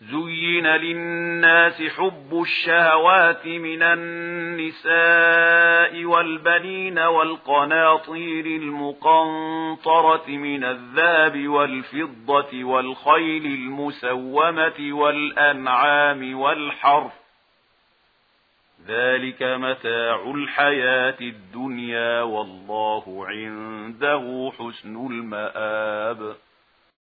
زين للناس حب الشهوات من النساء والبنين والقناطير المقنطرة من الذَّهَبِ والفضة والخيل المسومة والأنعام وَالْحَرْثِ ذلك متاع الحياة الدنيا والله عنده حسن المآب